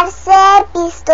αρσεπις το